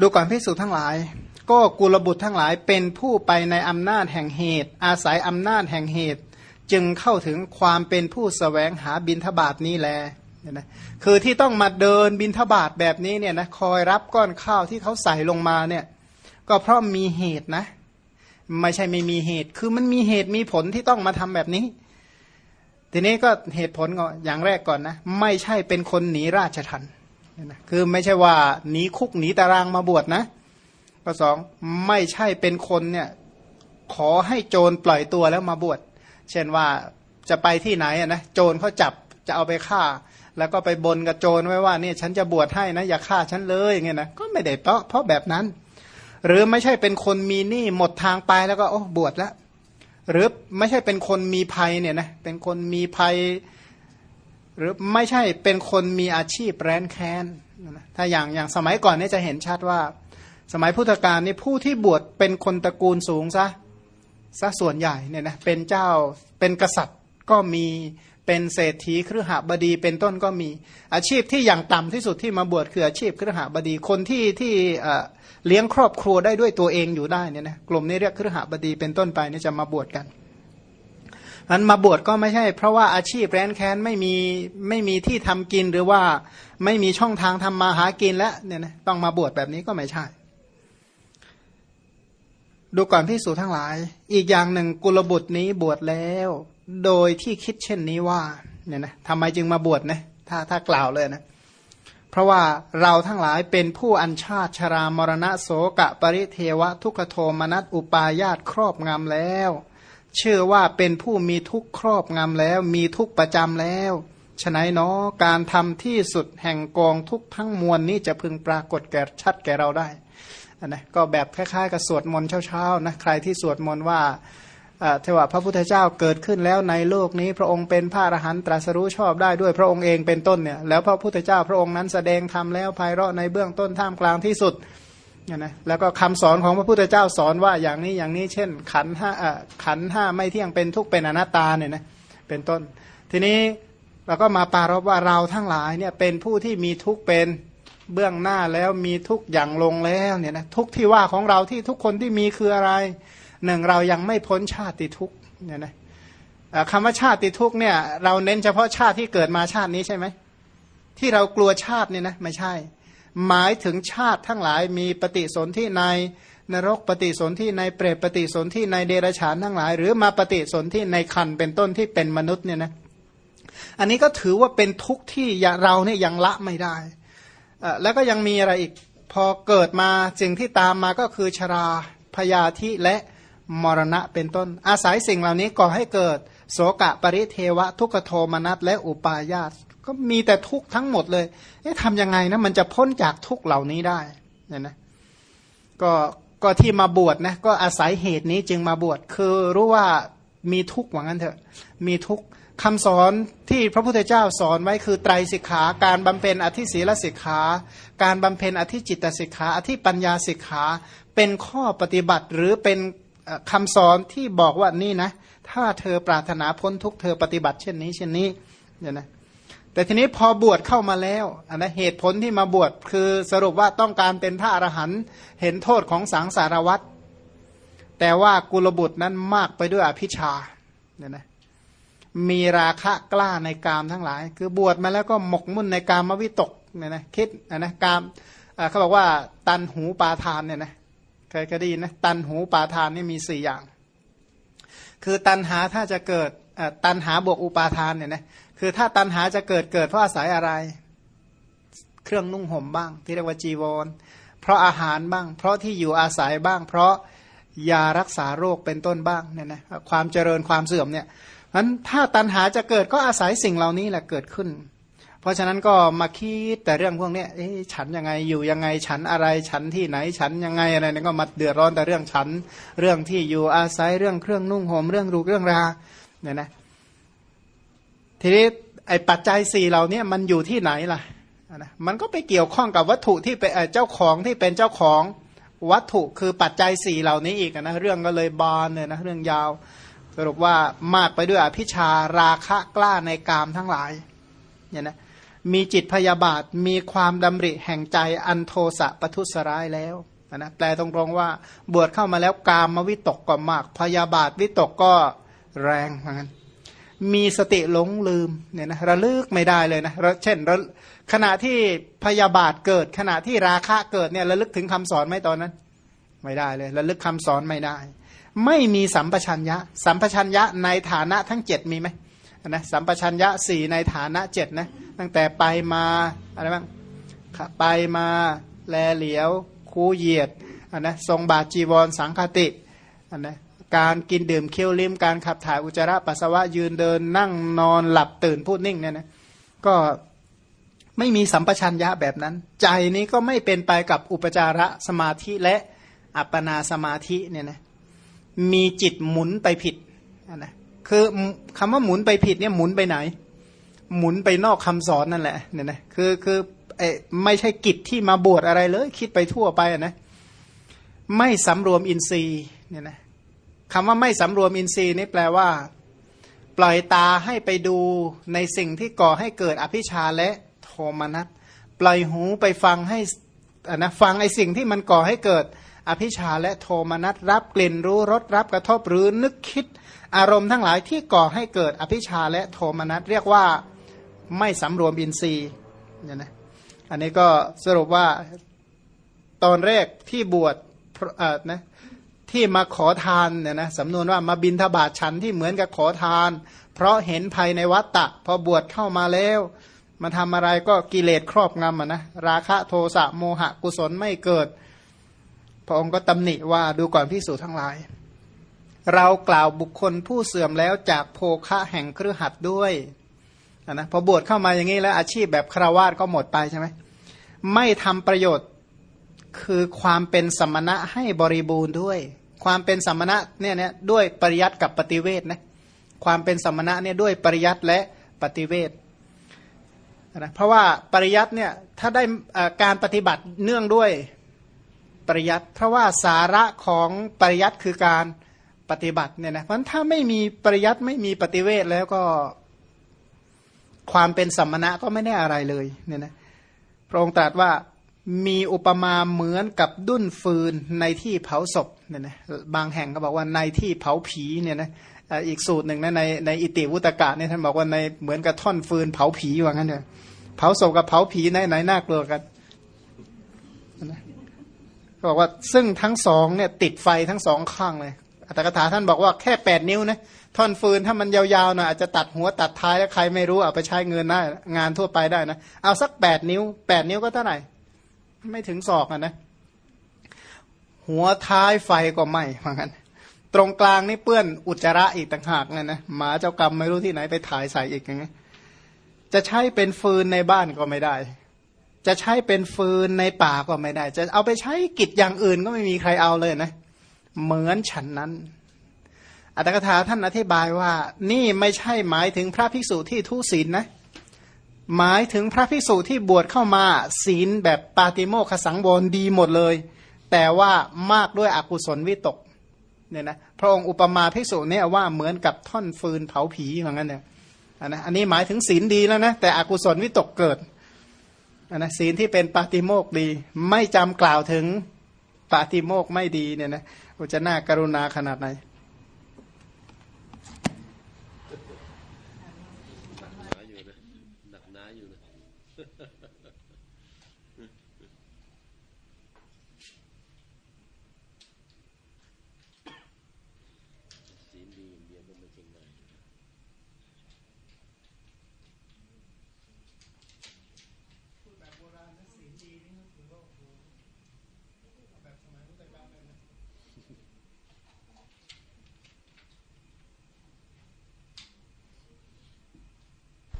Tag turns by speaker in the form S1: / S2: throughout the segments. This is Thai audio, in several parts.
S1: ดูก่อนพิสูจทั้งหลาย ก็กุลบุตรทั้งหลายเป็นผู้ไปในอำนาจแห่งเหตุ อาศัยอำนาจแห่งเหตุ จึงเข้าถึงความเป็นผู้สแสวงหาบินทบาทนี้แลเนี่ยนะคือที่ต้องมาเดินบินทบาทแบบนี้เนี่ยนะคอยรับก้อนข้าวที่เขาใส่ลงมาเนี่ยก็เพราะมีเหตุนะ ไม่ใช่ไม่มีเหตุ คือมันมีเหตุมีผลที่ต้องมาทำแบบนี้ ทีนี้ก็เหตุผลก็อย่างแรกก่อนนะ ไม่ใช่เป็นคนหนีราชทัน คือไม่ใช่ว่าหนีคุกหนีตารางมาบวชนะข้อสองไม่ใช่เป็นคนเนี่ยขอให้โจรปล่อยตัวแล้วมาบวช เช่นว่าจะไปที่ไหนนะโจรเขาจับจะเอาไปฆ่า แล้วก็ไปบนกับโจรไว้ว่านี่ฉันจะบวชให้นะ อย่าฆ่าฉันเลยอย่างเงี้ยนะก็ไม่ได้เพราะเพราะแบบนั้น หรือไม่ใช่เป็นคนมีหนี้หมดทางไปแล้วก็โอ้บวชแล้วหรือไม่ใช่เป็นคนมีภัยเนี่ยนะเป็นคนมีภัย หรือไม่ใช่เป็นคนมีอาชีพแร้นแค้นถ้าอย่างอย่างสมัยก่อนนี่จะเห็นชัดว่า สมัยพุทธกาลนี่ผู้ที่บวชเป็นคนตระกูลสูงซะซะส่วนใหญ่เนี่ยนะเป็นเจ้าเป็นกษัตริย์ก็มีเป็นเศรษฐีเครือหบดีเป็นต้นก็มี อาชีพที่อย่างต่ำที่สุดที่มาบวชคืออาชีพเครือหบดีคนที่ที่เลี้ยงครอบครัวได้ด้วยตัวเองอยู่ได้เนี่ยนะกลุ่มนี้เรียกเครือหบดีเป็นต้นไปนี่จะมาบวชกัน มันมาบวชก็ไม่ใช่ เพราะว่าอาชีพแร้นแค้นไม่มีไม่มีที่ทำกินหรือว่าไม่มีช่องทางทำมาหากินแล้วเนี่ยนะต้องมาบวชแบบนี้ก็ไม่ใช่ ดูก่อนพิสูจทั้งหลาย อีกอย่างหนึ่งกุลบุตรนี้บวชแล้ว โดยที่คิดเช่นนี้ว่าเนี่ยนะทำไมจึงมาบวชนะถ้าถ้ากล่าวเลยนะเพราะว่าเราทั้งหลายเป็นผู้อัญชาติชรามรณะโสกะปริเทวะทุกโทมนัสอุปายาตครอบงำแล้ว ชื่อว่าเป็นผู้มีทุกข์ครอบงำแล้ว มีทุกข์ประจำแล้วฉะนั้นเนาะการทำที่สุดแห่งกองทุกทั้งมวลนี้จะพึงปรากฏแก่ชัดแก่เราได้นะก็แบบคล้ายๆกับสวดมนต์เช้าๆนะใครที่สวดมนต์ว่าเทวะพระพุทธเจ้าเกิดขึ้นแล้วในโลกนี้ พระองค์เป็นพระอรหันตรัสรู้ชอบได้ด้วยพระองค์เองเป็นต้นเนี่ยแล้วพระพุทธเจ้าพระองค์นั้นแสดงทำแล้วภายเราะในเบื้องต้นท่ามกลางที่สุด นะแล้วก็คำสอนของพระพุทธเจ้าสอนว่าอย่างนี้อย่างนี้เช่น ขันห้าขันห้าไม่เที่ยงเป็นทุกเป็นอนัตตาเนี่ยนะเป็นต้น ทีนี้เราก็มาปารบว่าเราทั้งหลายเนี่ยเป็นผู้ที่มีทุกเป็นเบื้องหน้าแล้วมีทุกอย่างลงแล้วเนี่ยนะทุกที่ว่าของเราที่ทุกคนที่มีคืออะไรหนึ่งเรายังไม่พ้นชาติทุกเนี่ยนะคำว่าชาติทุกเนี่ยเราเน้นเฉพาะชาติที่เกิดมาชาตินี้ใช่ไหมที่เรากลัวชาติเนี่ยนะไม่ใช่ หมายถึงชาติทั้งหลายมีปฏิสนธิในนรกปฏิสนธิในเปรตปฏิสนธิในเดรัจฉานทั้งหลาย หรือมาปฏิสนธิในคันเป็นต้นที่เป็นมนุษย์เนี่ยนะอันนี้ก็ถือว่าเป็นทุกข์ที่เราเนี่ยยังละไม่ได้ แล้วก็ยังมีอะไรอีกพอเกิดมาสิ่งที่ตามมาก็คือชราพยาธิและมรณะเป็นต้น อาศัยสิ่งเหล่านี้ก่อให้เกิด โสกะปริเทวะ ทุกโทมนัสและอุปายาต ก็มีแต่ทุกข์ทั้งหมดเลย เอ๊ะทำยังไงนะมันจะพ้นจากทุกข์เหล่านี้ได้เนี่ยนะ ก็ก็ที่มาบวชนะก็อาศัยเหตุนี้จึงมาบวชคือรู้ว่ามีทุกข์ว่างั้นเถอะ มีทุกข์คำสอนที่พระพุทธเจ้าสอนไว้คือไตรสิกขา การบำเพ็ญอธิศีลสิกขา การบำเพ็ญอธิจิตสิกขา อธิปัญญาสิกขา เป็นข้อปฏิบัติหรือเป็นคำสอนที่บอกว่านี่นะ ถ้าเธอปรารถนาพ้นทุกเธอปฏิบัติเช่นนี้เช่นนี้เนี่ยนะ แต่ทีนี้พอบวชเข้ามาแล้วอันนะเหตุผลที่มาบวชคือสรุปว่าต้องการเป็นพระอรหันต์เห็นโทษของสังสารวัตรแต่ว่ากุลบุตรนั้นมากไปด้วยอภิชาเนี่ยนะมีราคะกล้าในกามทั้งหลาย คือบวชมาแล้วก็หมกมุ่นในกามวิตกเนี่ยนะคิดนะกามเขาบอกว่าตันหูปาทานเนี่ยนะเคยเคยได้ยินนะตันหูปาทานนี่มีสี่อย่าง คือตันหาถ้าจะเกิดตันหาบวกอุปาทานเนี่ยนะ คือถ้าตันหาจะเกิดเกิดเพราะอาศัยอะไร เครื่องนุ่งห่มบ้าง ที่เรียกว่าจีวร เพราะอาหารบ้าง เพราะที่อยู่อาศัยบ้าง เพราะยารักษาโรคเป็นต้นบ้างเนี่ยนะความเจริญความเสื่อมเนี่ยนั้นถ้าตันหาจะเกิดก็อาศัยสิ่งเหล่านี้แหละเกิดขึ้น เพราะฉะนั้นก็มาคิดแต่เรื่องพวกนี้เอ๊ฉันยังไงอยู่ยังไงฉันอะไรฉันที่ไหนฉันยังไงอะไรนี่ก็มาเดือดร้อนแต่เรื่องฉัน เรื่องที่อยู่อาศัยเรื่องเครื่องนุ่งห่มเรื่องรูเรื่องราเนี่ยนะ ทีนี้ไอ้ปัจจัยสี่เหล่านี้มันอยู่ที่ไหนล่ะนะมันก็ไปเกี่ยวข้องกับวัตถุที่เป็นเจ้าของที่เป็นเจ้าของวัตถุคือปัจจัยสี่เหล่านี้อีกนะเรื่องก็เลยบานเลยนะเรื่องยาว สรุปว่ามากไปด้วยอภิชาราคะกล้าในกามทั้งหลายเนี่ยนะมีจิตพยาบาทมีความดำริแห่งใจอันโทสะปทุสร้ายแล้วนะแปลตรงๆว่าบวชเข้ามาแล้วกามวิตกก็มาก พยาบาทวิตกก็แรงเหมือนกัน มีสติหลงลืมเนี่ยนะระลึกไม่ได้เลยนะเช่นขณะที่พยาบาทเกิด ขณะที่ราคะเกิดเนี่ยระลึกถึงคำสอนไหมตอนนั้น ไม่ได้เลยระลึกคำสอนไม่ได้ ไม่มีสัมปชัญญะ สัมปชัญญะในฐานะทั้งเจ็ดมีไหมนะสัมปชัญญะสี่ในฐานะเจ็ดนะตั้งแต่ไปมาอะไรบ้างไปมาแลเหลียว คูเหยียดอันนะทรงบาจีวรสังคติอันนะ การกินดื่มเคี้ยวลิ้มการขับถ่ายอุจจาระปัสสาวะยืนเดิน นั่งนอนหลับตื่นพูดนิ่งเนี่ยนะก็ไม่มีสัมปชัญญะแบบนั้น ใจนี้ก็ไม่เป็นไปกับอุปจาระสมาธิและอัปปนาสมาธิเนี่ยนะมีจิตหมุนไปผิดนะคือคำว่าหมุนไปผิดเนี่ยหมุนไปไหน หมุนไปนอกคำสอนนั่นแหละเนี่ยนะคือคือเอไม่ใช่กิจที่มาบวชอะไรเลย คิดไปทั่วไปนะไม่สำรวมอินทรีย์เนี่ยนะ คำว่าไม่สำรวมอินทรีย์นี่แปลว่า ปล่อยตาให้ไปดูในสิ่งที่ก่อให้เกิดอภิชาและโทมนัสปล่อยหูไปฟังให้นะฟังไอสิ่งที่มันก่อให้เกิดอภิชาและโทมนัสรับกลิ่นรู้รสรับกระทบหรือนึกคิด อารมณ์ทั้งหลายที่ก่อให้เกิดอภิชาและโทมนัสเรียกว่าไม่สำรวมอินทรีย์เนี่ยนะอันนี้ก็สรุปว่าตอนแรกที่บวชนะ ที่มาขอทานเนี่ยนะสำนวนว่ามาบินทบาทฉันที่เหมือนกับขอทาน เพราะเห็นภัยในวัตตะ พอบวชเข้ามาแล้วมาทำอะไรก็กิเลสครอบงำนะราคะโทสะโมหะกุศลไม่เกิด พระองค์ก็ตำหนิว่าดูก่อนพิสูจทั้งหลาย เรากล่าวบุคคลผู้เสื่อมแล้วจากโภคะแห่งเครือหัดด้วยนะพอบวชเข้ามาอย่างนี้แล้วอาชีพแบบคราวาสก็หมดไปใช่ไหมไม่ทำประโยชน์ คือความเป็นสมณะให้บริบูรณ์ด้วย ความเป็นสมณะเนี่ยเนี่ยด้วยปริยัติกับปฏิเวทนะความเป็นสมณะเนี่ยด้วยปริยัติและปฏิเวทนะเพราะว่าปริยัติเนี่ยถ้าได้การปฏิบัติเนื่องด้วยปริยัติเพราะว่าสาระของปริยัติคือการปฏิบัติเนี่ยนะเพราะถ้าไม่มีปริยัติไม่มีปฏิเวทแล้วก็ความเป็นสัมมณะก็ไม่ได้อะไรเลยเนี่ยนะพระองค์ตรัสว่า มีอุปมาเหมือนกับดุ้นฟืนในที่เผาศพเนี่ยนะบางแห่งก็บอกว่าในที่เผาผีเนี่ยนะอีกสูตรหนึ่งนะในในอิติวุตกะเนี่ยท่านบอกว่าในเหมือนกับท่อนฟืนเผาผีว่างั้นเถอะเผาศพกับเผาผีไหนไหนน่ากลัวกันนะก็บอกว่าซึ่งทั้งสองเนี่ยติดไฟทั้งสองข้างเลยอัตถกถาท่านบอกว่าแค่แปดนิ้วนะท่อนฟืนถ้ามันยาวๆหน่อยอาจจะตัดหัวตัดท้ายแล้วใครไม่รู้เอาไปใช้เงินได้งานทั่วไปได้นะเอาสักแปดนิ้วแปดนิ้วก็เท่าไหร่ ไม่ถึงศอกอะนะ หัวท้ายไฟก็ไหม้เหมือนกันตรงกลางนี่เปื้อนอุจจาระอีกต่างหากเลยนะหมาเจ้ากรรมไม่รู้ที่ไหนไปถ่ายใส่อีกอย่างนี้จะใช้เป็นฟืนในบ้านก็ไม่ได้ จะใช้เป็นฟืนในป่าก็ไม่ได้ จะเอาไปใช้กิจอย่างอื่นก็ไม่มีใครเอาเลยนะ เหมือนฉันนั้น อัตถกถาท่านอธิบายว่า นี่ไม่ใช่หมายถึงพระภิกษุที่ทุศีลนนะ หมายถึงพระภิกษุที่บวชเข้ามาศีลแบบปาติโมคสังวรดีหมดเลย แต่ว่ามากด้วยอกุศลวิตกเนี่ยนะพระองค์อุปมาภิกษุเนี่ยว่าเหมือนกับท่อนฟืนเผาผีเหมือนกันเนี่ยอันนะอันนี้หมายถึงศีลดีแล้วนะแต่อกุศลวิตกเกิดอันนะศีลที่เป็นปาติโมกดี ไม่จำกล่าวถึงปาติโมกไม่ดีเนี่ยนะจะน่ากรุณาขนาดไหน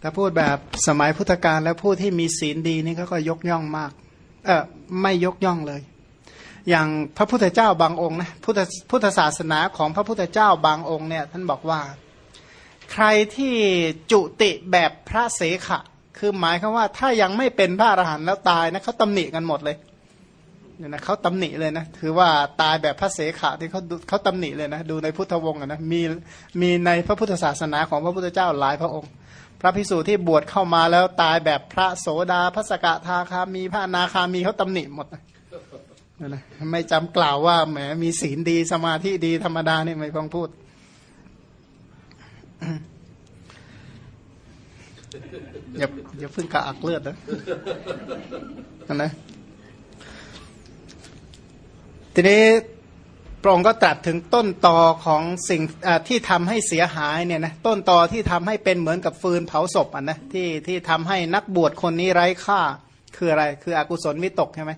S1: ถ้าพูดแบบสมัยพุทธกาลแล้วผู้ที่มีศีลดีนี่เขาก็ยกย่องมาก เออไม่ยกย่องเลย อย่างพระพุทธเจ้าบางองค์นะพุทธพุทธศาสนาของพระพุทธเจ้าบางองค์เนี่ย ท่านบอกว่า ใครที่จุติแบบพระเสขะ คือหมายคือว่า ถ้ายังไม่เป็นพระอรหันต์แล้วตายนะเขาตำหนิกันหมดเลยเนี่ยนะเขาตำหนิเลยนะถือว่าตายแบบพระเสขะที่เขาเขาตำหนิเลยนะ ดูในพุทธวงศ์นะมีมีในพระพุทธศาสนาของพระพุทธเจ้าหลายพระองค์ พระพิสูจที่บวชเข้ามาแล้วตายแบบพระโสดาพระสกทาคามีพระนาคามีเขาตำหนิหมดนะไม่จำกล่าวว่าแหมมีศีลดีสมาธิดีธรรมดาเนี่ยไม่พ้องพูด อย่าอย่าพิ่งกระอักเลือดนะนะทีนี้ พระองค์ก็ตรัสถึงต้นตอของสิ่งที่ทำให้เสียหายเนี่ยนะต้นตอที่ทำให้เป็นเหมือนกับฟืนเผาศพอะนะที่ที่ทำให้นักบวชคนนี้ไร้ค่าคืออะไร คืออกุศลวิตกใช่ไหม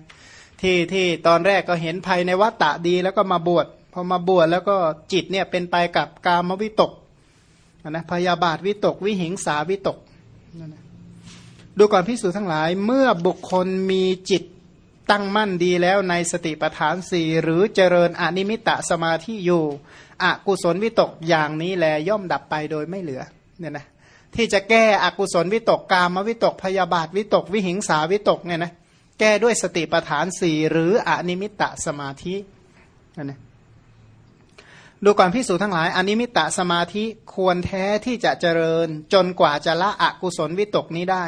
S1: ที่ที่ตอนแรกก็เห็นภัยในวัฏฏะดีแล้วก็มาบวชพอมาบวชแล้วก็จิตเนี่ยเป็นไปกับกามวิตกนะพยาบาทวิตก วิหิงสาวิตกดูก่อนพิสูจน์ทั้งหลายเมื่อบุคคลมีจิต ตั้งมั่นดีแล้วในสติปัฏฐานสี่หรือเจริญอนิมิตตสมาธิอยู่อกุศลวิตกอย่างนี้แลย่อมดับไปโดยไม่เหลือเนี่ยนะที่จะแก้อกุศลวิตกกามวิตกพยาบาทวิตกวิหิงสาวิตกเนี่ยนะแก้ด้วยสติปัฏฐานสี่หรืออนิมิตตสมาธินั่นนะดูก่อนภิกษุทั้งหลายอนิมิตตสมาธิควรแท้ที่จะเจริญจนกว่าจะละอกุศลวิตกนี้ได้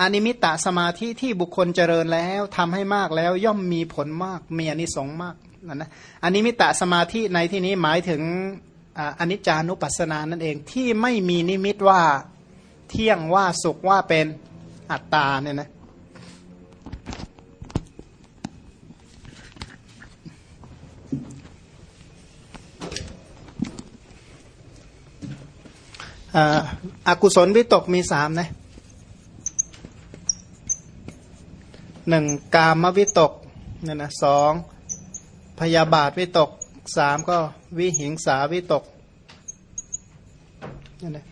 S1: อนิมิตะสมาธิที่บุคคลเจริญแล้วทำให้มากแล้วย่อมมีผลมากมีอนิสงส์มากนั่นนะอนิมิตะสมาธิในที่นี้หมายถึงอนิจจานุปัสสนานั่นเองที่ไม่มีนิมิตว่าเที่ยงว่าสุขว่าเป็นอัตตาเนี่ยนะอากุศลวิตกมีสามนะ หนึ่งกามวิตกเนี่ยนะสองพยาบาทวิตกสามก็วิหิงสาวิตกนี่นะ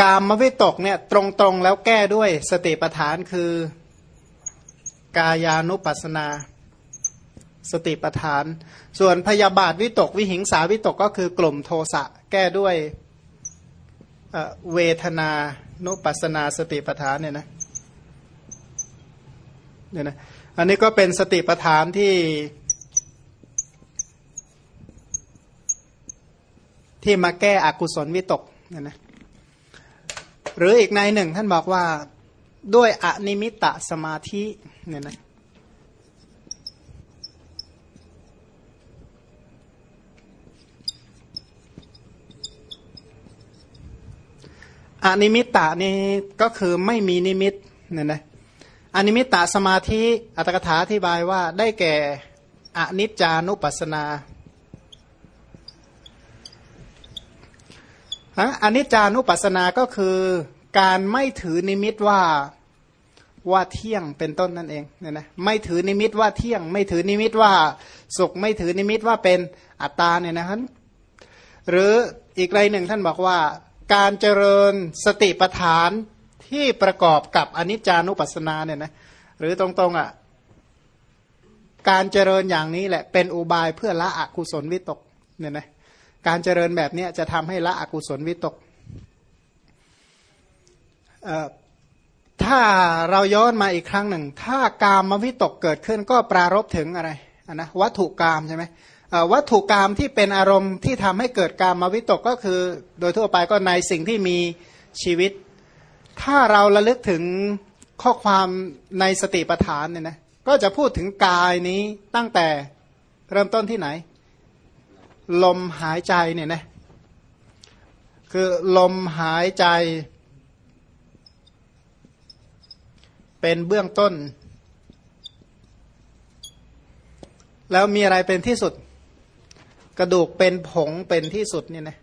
S1: กามวิตกเนี่ยตรงๆแล้วแก้ด้วยสติปัฏฐานคือกายานุปัสนาสติปัฏฐาน ส่วนพยาบาทวิตกวิหิงสาวิตกก็คือกลุ่มโทสะแก้ด้วยเวทนานุปัสนาสติปัฏฐานเนี่ยนะ เนี่ยนะอันนี้ก็เป็นสติปัฏฐานที่ที่มาแก้อกุศลวิตกเนี่ยนะหรืออีกในหนึ่งท่านบอกว่าด้วยอนิมิตตสมาธิเนี่ยนะอนิมิตตะนี่ก็คือไม่มีนิมิตเนี่ยนะ อนิมิตตสมาธิอรรถกถาอธิบายว่าได้แก่อนิจจานุปัสสนาอนิจจานุปัสสนาก็คือการไม่ถือนิมิตว่าว่าเที่ยงเป็นต้นนั่นเองเนี่ยนะไม่ถือนิมิตว่าเที่ยง ไม่ถือนิมิตว่าสุขไม่ถือนิมิตว่าเป็นอัตตาเนี่ยนะครับหรืออีกไรหนึ่งท่านบอกว่า การเจริญสติปัฏฐาน ที่ประกอบกับอนิจจานุปัสสนาเนี่ยนะหรือตรงๆอะการเจริญอย่างนี้แหละเป็นอุบายเพื่อละอกุศลวิตกเนี่ยนะการเจริญแบบนี้จะทำให้ละอกุศลวิตกถ้าเราย้อนมาอีกครั้งหนึ่ง ถ้ากามมวิตกเกิดขึ้นก็ปรารบถึงอะไรนะวัตถุกามใช่ไหมวัตถุกรรมที่เป็นอารมณ์ที่ทำให้เกิดการมวิตกก็คือ โดยทั่วไปก็ในสิ่งที่มีชีวิต ถ้าเราระลึกถึงข้อความในสติปัฏฐานเนี่ยนะก็จะพูดถึงกายนี้ตั้งแต่เริ่มต้นที่ไหน ลมหายใจเนี่ยนะคือลมหายใจ เป็นเบื้องต้น แล้วมีอะไรเป็นที่สุด กระดูกเป็นผงเป็นที่สุดเนี่ยนะ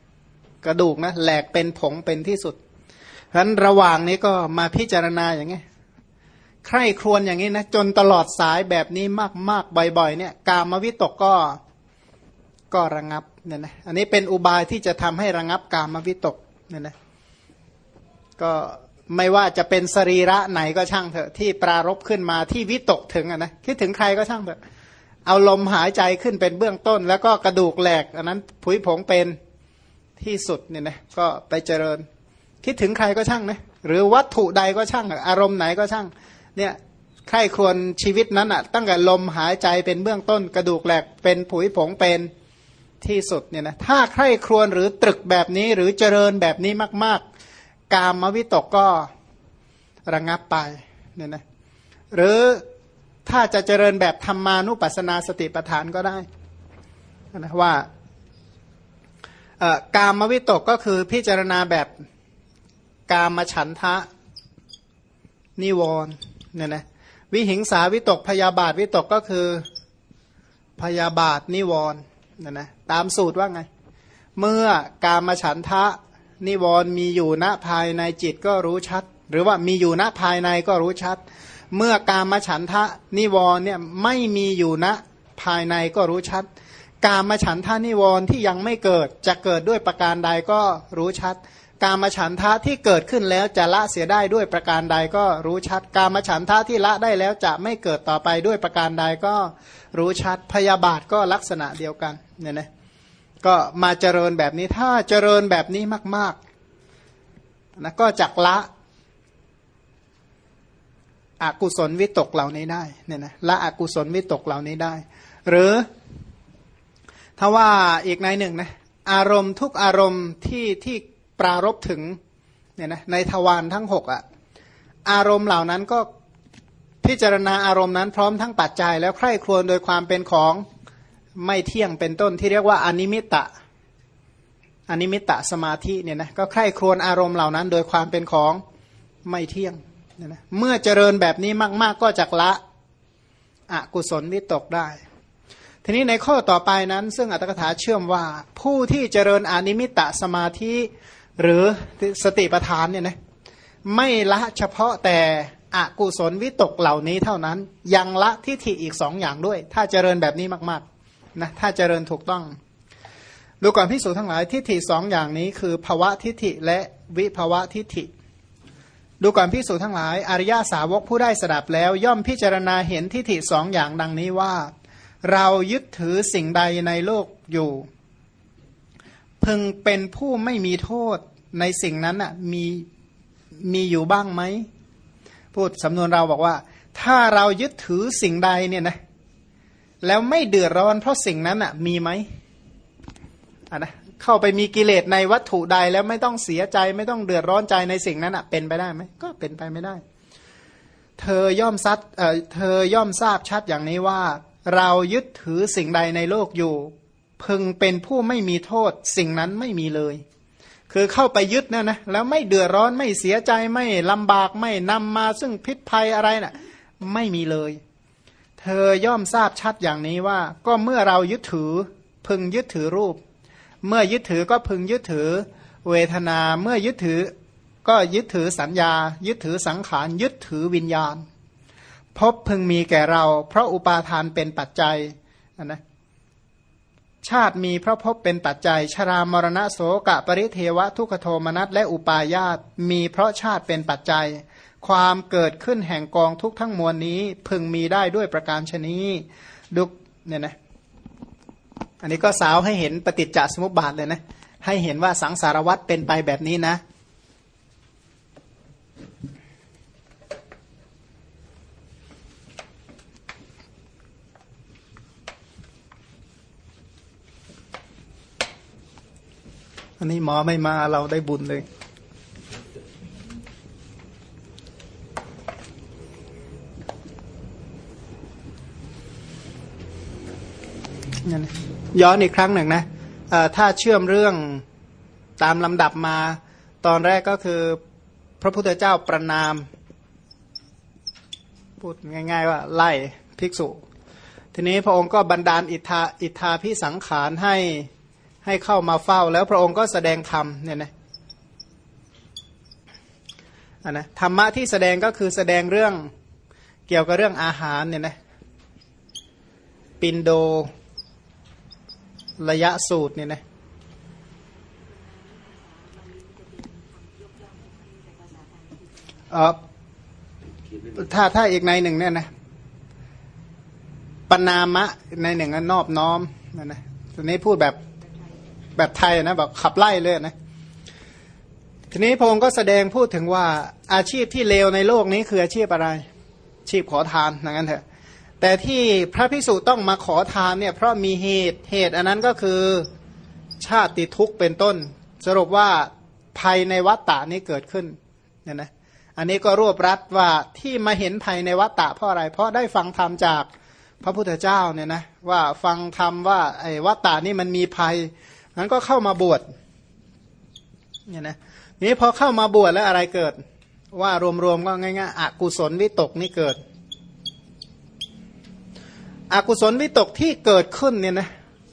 S1: กระดูกนะแหลกเป็นผงเป็นที่สุด ฉะนั้นระหว่างนี้ก็มาพิจารณาอย่างนี้ใคร่ครวญอย่างนี้นะจนตลอดสายแบบนี้มากมากบ่อย ๆ เนี่ย กามวิตกก็ก็ระงับเนี่ยนะอันนี้เป็นอุบายที่จะทำให้ระงับกามวิตกเนี่ยนะก็ไม่ว่าจะเป็นสรีระไหนก็ช่างเถอะที่ปรารบขึ้นมาที่วิตกถึงอะนะคิดถึงใครก็ช่างเถอะ เอาลมหายใจขึ้นเป็นเบื้องต้น แล้วก็กระดูกแหลก อันนั้นผุยผงเป็นที่สุดเนี่ยนะก็ไปเจริญ คิดถึงใครก็ช่างนะหรือวัตถุใดก็ช่าง อารมณ์ไหนก็ช่าง เนี่ยใครควรชีวิตนั้นอะตั้งแต่ลมหายใจเป็นเบื้องต้นกระดูกแหลกเป็นผุยผงเป็นที่สุดเนี่ยนะถ้าใครครวญหรือตรึกแบบนี้หรือเจริญแบบนี้มาก ๆ กามวิตกก็ระงับไปเนี่ยนะหรือถ้าจะเจริญแบบธรรมานุปัสสนาสติปัฏฐานก็ได้นะว่ากามวิตกก็คือพิจารณาแบบ กามฉันทะนิวรณ์เนี่ยนะวิหิงสาวิตกพยาบาทวิตกก็คือพยาบาทนิวรณ์เนี่ยนะตามสูตรว่าไง เมื่อกามฉันทะนิวรณ์มีอยู่ณภายในจิตก็รู้ชัด หรือว่ามีอยู่ณภายในก็รู้ชัด เมื่อกามฉันทะนิวรณ์เนี่ยไม่มีอยู่ณภายในก็รู้ชัดกามฉันทะนิวรณ์ที่ยังไม่เกิดจะเกิดด้วยประการใดก็รู้ชัด การมฉันทะที่เกิดขึ้นแล้วจะละเสียได้ด้วยประการใดก็รู้ชัด การมฉันทะที่ละได้แล้วจะไม่เกิดต่อไปด้วยประการใดก็รู้ชัดพยาบาทก็ลักษณะเดียวกันเนี่ยนะก็มาเจริญแบบนี้ถ้าเจริญแบบนี้มากๆนะก็จักละอกุศลวิตกเหล่านี้ได้เนี่ยนะละอกุศลวิตกเหล่านี้ได้ หรือ ถ้าว่าอีกในหนึ่งนะอารมณ์ทุกอารมณ์ที่ที่ ปรารบถึงเนี่ยนะในทวารทั้งหกอะอารมณ์เหล่านั้นก็พิจารณาอารมณ์นั้นพร้อมทั้งปัจจัย แล้วใคร่ครวญโดยความเป็นของไม่เที่ยงเป็นต้นที่เรียกว่าอนิมิตะอนิมิตะสมาธิเนี่ยนะก็ใคร่ครวญอารมณ์เหล่านั้น โดยความเป็นของไม่เที่ยงเนี่ยนะเมื่อเจริญแบบนี้มาก ๆ ก็จักละอกุศลวิตกได้ ทีนี้ในข้อต่อไปนั้น ซึ่งอัตถกถาเชื่อมว่า ผู้ที่เจริญอนิมิตะสมาธิ หรือสติปัฏฐานเนี่ยนะไม่ละเฉพาะแต่อกุศลวิตกเหล่านี้เท่านั้น ยังละทิฏฐิอีกสองอย่างด้วย ถ้าเจริญแบบนี้มากๆนะถ้าเจริญถูกต้อง ดูก่อนพิสูจทั้งหลายทิฏฐิสองอย่างนี้คือภวะทิฏฐิและวิภวะทิฏฐิ ดูก่อนพิสูจทั้งหลาย อริยาสาวกผู้ได้สดับแล้ว ย่อมพิจารณาเห็นทิฏฐิสองอย่างดังนี้ว่า เรายึดถือสิ่งใดในโลกอยู่ พึงเป็นผู้ไม่มีโทษ ในสิ่งนั้นอะมีมีอยู่บ้างไหม พูดสำนวนเราบอกว่า ถ้าเรายึดถือสิ่งใดเนี่ยนะ แล้วไม่เดือดร้อนเพราะสิ่งนั้นอะ มีไหมอะนะเข้าไปมีกิเลสในวัตถุใดแล้วไม่ต้องเสียใจไม่ต้องเดือดร้อนใจในสิ่งนั้นอะ เป็นไปได้ไหมก็เป็นไปไม่ได้ เธอย่อมซัดเออเธอย่อมทราบชัดอย่างนี้ว่า เรายึดถือสิ่งใดในโลกอยู่ พึงเป็นผู้ไม่มีโทษ สิ่งนั้นไม่มีเลย คือเข้าไปยึดนะนะแล้วไม่เดือดร้อนไม่เสียใจไม่ลำบากไม่นำมาซึ่งพิษภัยอะไรนะ่ะไม่มีเลย เธอย่อมทราบชัดอย่างนี้ว่า ก็เมื่อเรายึดถือพึงยึดถือรูป เมื่อยึดถือก็พึงยึดถือเวทนาเมื่อยึดถือก็ยึดถือสัญญา ยึดถือสังขาร ยึดถือวิญญาณพบพึงมีแก่เรา เพราะอุปาทานเป็นปัจจัยนะ ชาติมีพระพบเป็นปัจจัย ชรามรณะโสกะปริเทวะทุกขโทมนัสและอุปาญาตมีเพราะชาติเป็นปัจจัย ความเกิดขึ้นแห่งกองทุกทั้งมวลนี้พึงมีได้ด้วยประการชนีดุกเนี่ยนะอันนี้ก็สาวให้เห็นปฏิจจสมุปบาทเลยนะให้เห็นว่าสังสารวัตรเป็นไปแบบนี้นะ อันนี้หมอไม่มาเราได้บุญเลย ย้อนอีกครั้งหนึ่งนะถ้าเชื่อมเรื่องตามลำดับมา ตอนแรกก็คือพระพุทธเจ้าประนาม พูดง่าย ๆ ว่า ไล่ภิกษุ ทีนี้พระองค์ก็บันดาลอิทธาอิทธาพิสังขารให้ ให้เข้ามาเฝ้าแล้วพระองค์ก็แสดงธรรมเนี่ยนะอันนะธรรมะที่แสดงก็คือแสดงเรื่องเกี่ยวกับเรื่องอาหารเนี่ยนะปินโดระยะสูตรเนี่ยนะเออถ้าถ้าอีกในหนึ่งเนี่ยนะปนามะในหนึ่งนอบน้อมนะนะตัวนี้พูดแบบ แบบไทยนะแบบขับไล่เลยนะทีนี้พระองค์ก็แสดงพูดถึงว่าอาชีพที่เลวในโลกนี้คืออาชีพอะไรชีพขอทานอย่างนั้นเถอะแต่ที่พระพิสุต้องมาขอทานเนี่ยเพราะมีเหตุเหตุอันนั้นก็คือชาติทุกข์เป็นต้น สรุปว่าภัยในวัฏฏะนี้เกิดขึ้นเนี่ยนะอันนี้ก็รวบรัดว่าที่มาเห็นภัยในวัฏฏะเพราะอะไร เพราะได้ฟังธรรมจากพระพุทธเจ้าเนี่ยนะว่าฟังธรรมว่าไอ้วัฏฏะนี่มันมีภัย นั้นก็เข้ามาบวชเนี่ยนะนี้พอเข้ามาบวชแล้วอะไรเกิด ว่ารวมๆก็ง่ายๆอกุศลวิตกนี่เกิด อกุศลวิตกที่เกิดขึ้นเนี่ยนะ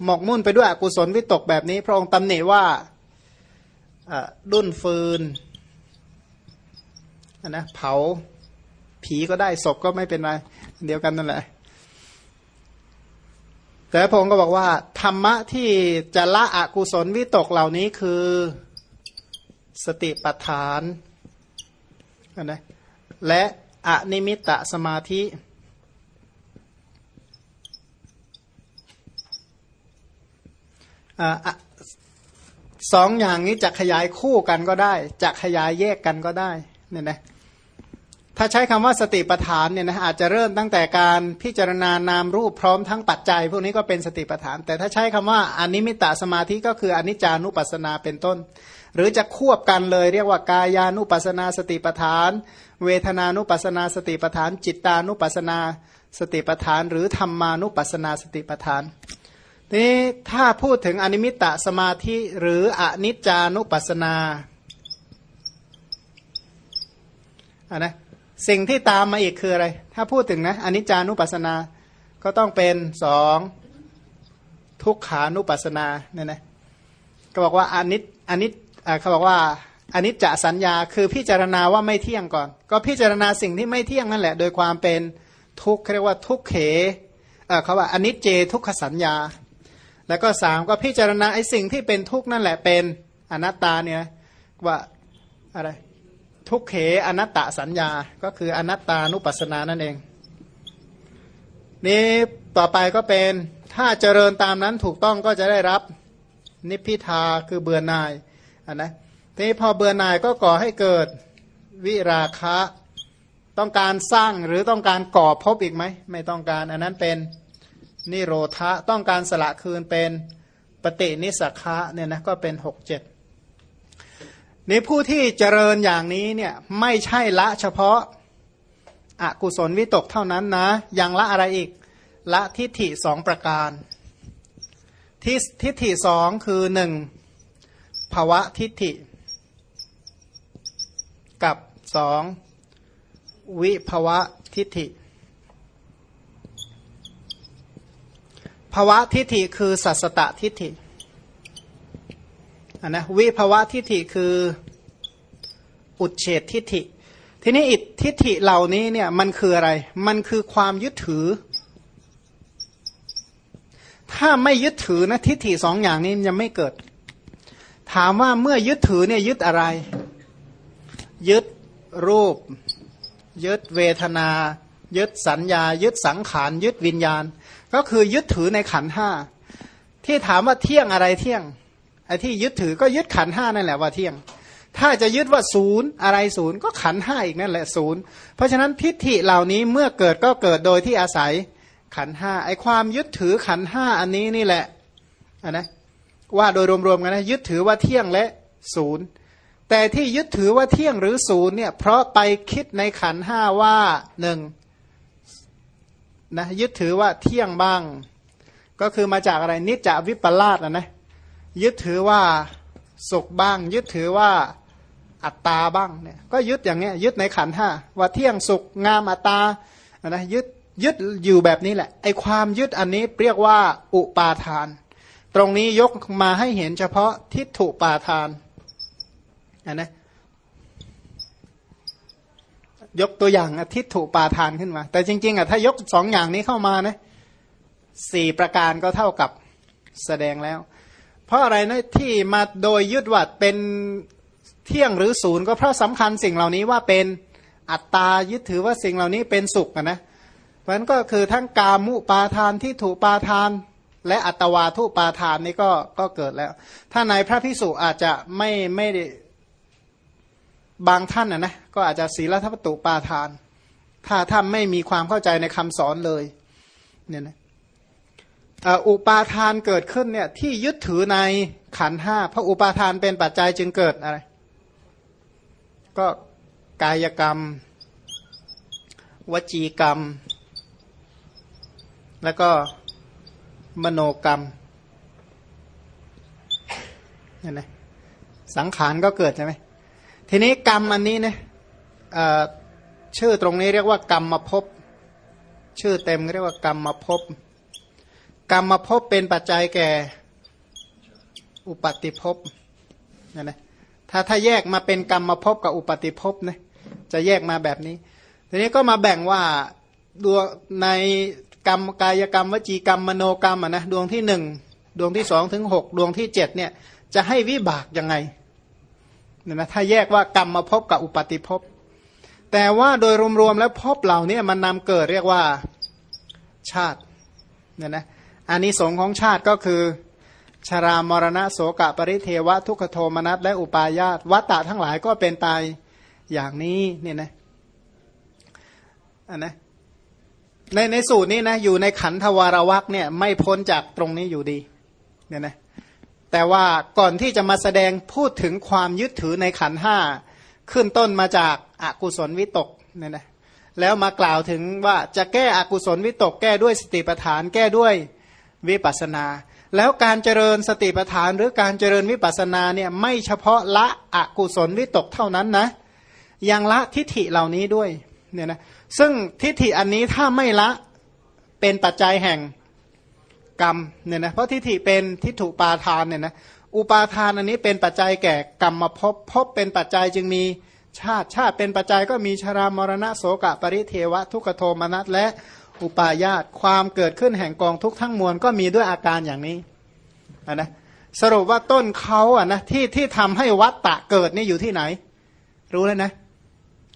S1: หมกมุ่นไปด้วยอกุศลวิตกแบบนี้ พระองค์ตำหนิว่าดุนฟืนนะเผาผีก็ได้ศพก็ไม่เป็นไรเดียวกันนั่นแหละ แต่พระองค์ก็บอกว่า ธรรมะที่จะละอกุศลวิตกเหล่านี้คือสติปัฏฐานนะและอนิมิตะสมาธิ สองอย่างนี้จะขยายคู่กันก็ได้จะขยายแยกกันก็ได้เนี่ยนะ ถ้าใช้คำว่าสติปัฏฐานเนี่ยนะอาจจะเริ่มตั้งแต่การพิจารณานามรูปพร้อมทั้งปัจจัย พวกนี้ก็เป็นสติปัฏฐาน แต่ถ้าใช้คำว่าอนิมิตะสมาธิก็คืออนิจจานุปัสสนาเป็นต้น หรือจะควบกันเลยเรียกว่ากายานุปัสสนาสติปัฏฐาน เวทนานุปัสสนาสติปัฏฐาน จิตานุปัสสนาสติปัฏฐาน หรือธรรมานุปัสสนาสติปัฏฐานนี้ถ้าพูดถึงอนิมิตะสมาธิหรืออนิจจานุปัสสนาอะนะ สิ่งที่ตามมาอีกคืออะไร ถ้าพูดถึงนะอนิจจานุปัสสนา ก็ต้องเป็นสองทุกขานุปัสสนาเนี่ยนะก็บอกว่าอนิจอนิจเขาบอกว่าอนิจจสัญญาคือพิจารณาว่าไม่เที่ยงก่อน ก็พิจารณาสิ่งที่ไม่เที่ยงนั่นแหละ โดยความเป็นทุกเรียกว่าทุกเขเขาว่าอนิจเจทุกขสัญญา แล้วก็สามก็พิจารณาไอ้สิ่งที่เป็นทุกนั่นแหละเป็นอนัตตาเนี่ยว่าอะไร ทุกเขอนัตตสัญญาก็คืออนัตตานุปัสสนานั่นเอง นี้ต่อไปก็เป็นถ้าเจริญตามนั้นถูกต้องก็จะได้รับนิพพิทาคือเบื่อหน่ายอันนะทีนี้พอเบื่อหน่ายก็ก่อให้เกิดวิราคะ ต้องการสร้างหรือต้องการก่อพบอีกไหม ไม่ต้องการอันนั้นเป็นนิโรธะ ต้องการสละคืนเป็นปฏินิสักะเนี่ยนะก็เป็นหกเจ็ด นี่ผู้ที่เจริญอย่างนี้เนี่ยไม่ใช่ละเฉพาะอากุศลวิตกเท่านั้นนะ ยังละอะไรอีก ละทิฏฐิสองประการ ทิทิฏฐิสองคือหนึ่งภาวะทิฏฐิ กับสองวิภาวะทิฏฐิภาวะทิฏฐิคือสัสตตทิฏฐิ นนะวิภวะทิฏฐิคืออุดเฉดทิฏฐิ ทีนี้อิททิฏฐิเหล่านี้เนี่ยมันคืออะไร มันคือความยึดถือ ถ้าไม่ยึดถือนะทิฏฐิสองอย่างนี้ยังไม่เกิด ถามว่าเมื่อยึดถือเนี่ยยึดอะไร ยึดรูป ยึดเวทนา ยึดสัญญา ยึดสังขาร ยึดวิญญาณ ก็คือยึดถือในขันห้าที่ถามว่าเที่ยงอะไรเที่ยง ไอ้ที่ยึดถือก็ยึดขันห้านั่นแหละว่าเที่ยง ถ้าจะยึดว่าศูนย์อะไรศูนย์ก็ขันห้าอีกนั่นแหละศูนย์เพราะฉะนั้นทิฏฐิเหล่านี้เมื่อเกิดก็เกิดโดยที่อาศัยขันห้าไอ้ความยึดถือขันห้าอันนี้นี่แหละนนะว่าโดยรวมๆกันนะยึดถือว่าเที่ยงและศูนย์แต่ที่ยึดถือว่าเที่ยงหรือศูนย์เนี่ยเพราะไปคิดในขันห้าว่าหนึ่งนะยึดถือว่าเที่ยงบ้าง ก็คือมาจากอะไรนิจจวิปลาสนะนะ ยึดถือว่าสุขบ้าง ยึดถือว่าอัตตาบ้างเนี่ยก็ยึดอย่างเงี้ยยึดในขันห้าว่าเที่ยงสุขงามอัตตานะยึดยึดอยู่แบบนี้แหละไอความยึดอันนี้เรียกว่าอุปาทาน ตรงนี้ยกมาให้เห็นเฉพาะทิฏฐุปาทานนะยกตัวอย่างทิฏฐุปาทานขึ้นมา แต่จริงๆอะถ้ายกสองอย่างนี้เข้ามานะสี่ประการก็เท่ากับแสดงแล้ว เพราะอะไรนะที่มาโดยยึดวัดเป็นเที่ยงหรือศูนย์ก็เพราะสำคัญสิ่งเหล่านี้ว่าเป็นอัตตายึดถือว่าสิ่งเหล่านี้เป็นสุขนะเพราะนั้นก็คือทั้งกามุปาทานที่ถูกปาทาน และอัตวาทุปาทานนี่ก็ก็เกิดแล้ว ถ้าในพระพิสุอาจจะไม่ไม่บางท่านนะนะก็อาจจะศีลทัพตุปาทาน ถ้าท่านไม่มีความเข้าใจในคำสอนเลยเนี่ยนะ อุปาทานเกิดขึ้นเนี่ยที่ยึดถือในขันห้าเพราะอุปาทานเป็นปัจจัยจึงเกิดอะไร ก็กายกรรม วจีกรรม แล้วก็มโนกรรมเห็นไหมสังขารก็เกิดใช่ไหมทีนี้กรรมอันนี้เนี่ยชื่อตรงนี้เรียกว่ากรรมมาพบ ชื่อเต็มเรียกว่ากรรมมาพบ กรรมมาพบเป็นปัจจัยแก่ อุปาติภพนี่นะถ้าถ้าแยกมาเป็นกรรมมาพบกับอุปาติภพนะจะแยกมาแบบนี้ ทีนี้ก็มาแบ่งว่าดวงในกรรมกายกรรมวจีกรรมมโนกรรมอะนะดวงที่หนึ่งดวงที่สองถึงหกดวงที่เจ็ดเนี่ยจะให้วิบากยังไงเนี่ยนะถ้าแยกว่ากรรมมาพบกับอุปาติภพแต่ว่าโดยรวมๆแล้วพบเหล่านี้มันนำเกิดเรียกว่าชาติเนี่ยนะ อันนี้สงของชาติก็คือ ชรามรณะโสกะปริเทวะทุกขโทมนัสและอุปาญาตวัตตะทั้งหลายก็เป็นตายอย่างนี้เนี่ยนะอันนะในในสูตรนี้นะอยู่ในขันธวารวักเนี่ยไม่พ้นจากตรงนี้อยู่ดีเนี่ยนะแต่ว่าก่อนที่จะมาแสดงพูดถึงความยึดถือในขันห้าขึ้นต้นมาจากอากุศลวิตกเนี่ยนะแล้วมากล่าวถึงว่าจะแก้อกุศลวิตกแก้ด้วยสติปัฏฐานแก้ด้วย วิปัสนา แล้วการเจริญสติปัฏฐานหรือการเจริญวิปัสนาเนี่ยไม่เฉพาะละอกุศลวิตกเท่านั้นนะยังละทิฏฐิเหล่านี้ด้วยเนี่ยนะซึ่งทิฏฐิอันนี้ถ้าไม่ละเป็นปัจจัยแห่งกรรมเนี่ยนะเพราะทิฏฐิเป็นทิฏฐุปาทานเนี่ยนะอุปาทานอันนี้เป็นปัจจัยแก่กรรมมาพบพบเป็นปัจจัยจึงมีชาติชาติเป็นปัจจัยก็มีชรามรณะโสกะปริเทวะ ทุกโทมนัสและ อุปาญาตความเกิดขึ้นแห่งกองทุกทั้งมวลก็มีด้วยอาการอย่างนี้นะสรุปว่าต้นเขาอะนะที่ที่ทำให้วัตตะเกิดนี่อยู่ที่ไหน รู้แล้วนะ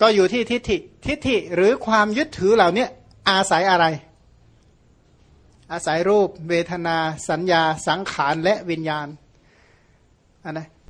S1: ก็อยู่ที่ทิฏฐิทิฏฐิหรือความยึดถือเหล่านี้อาศัยอะไร อาศัยรูป เวทนา สัญญา สังขารและวิญญาณอันนะ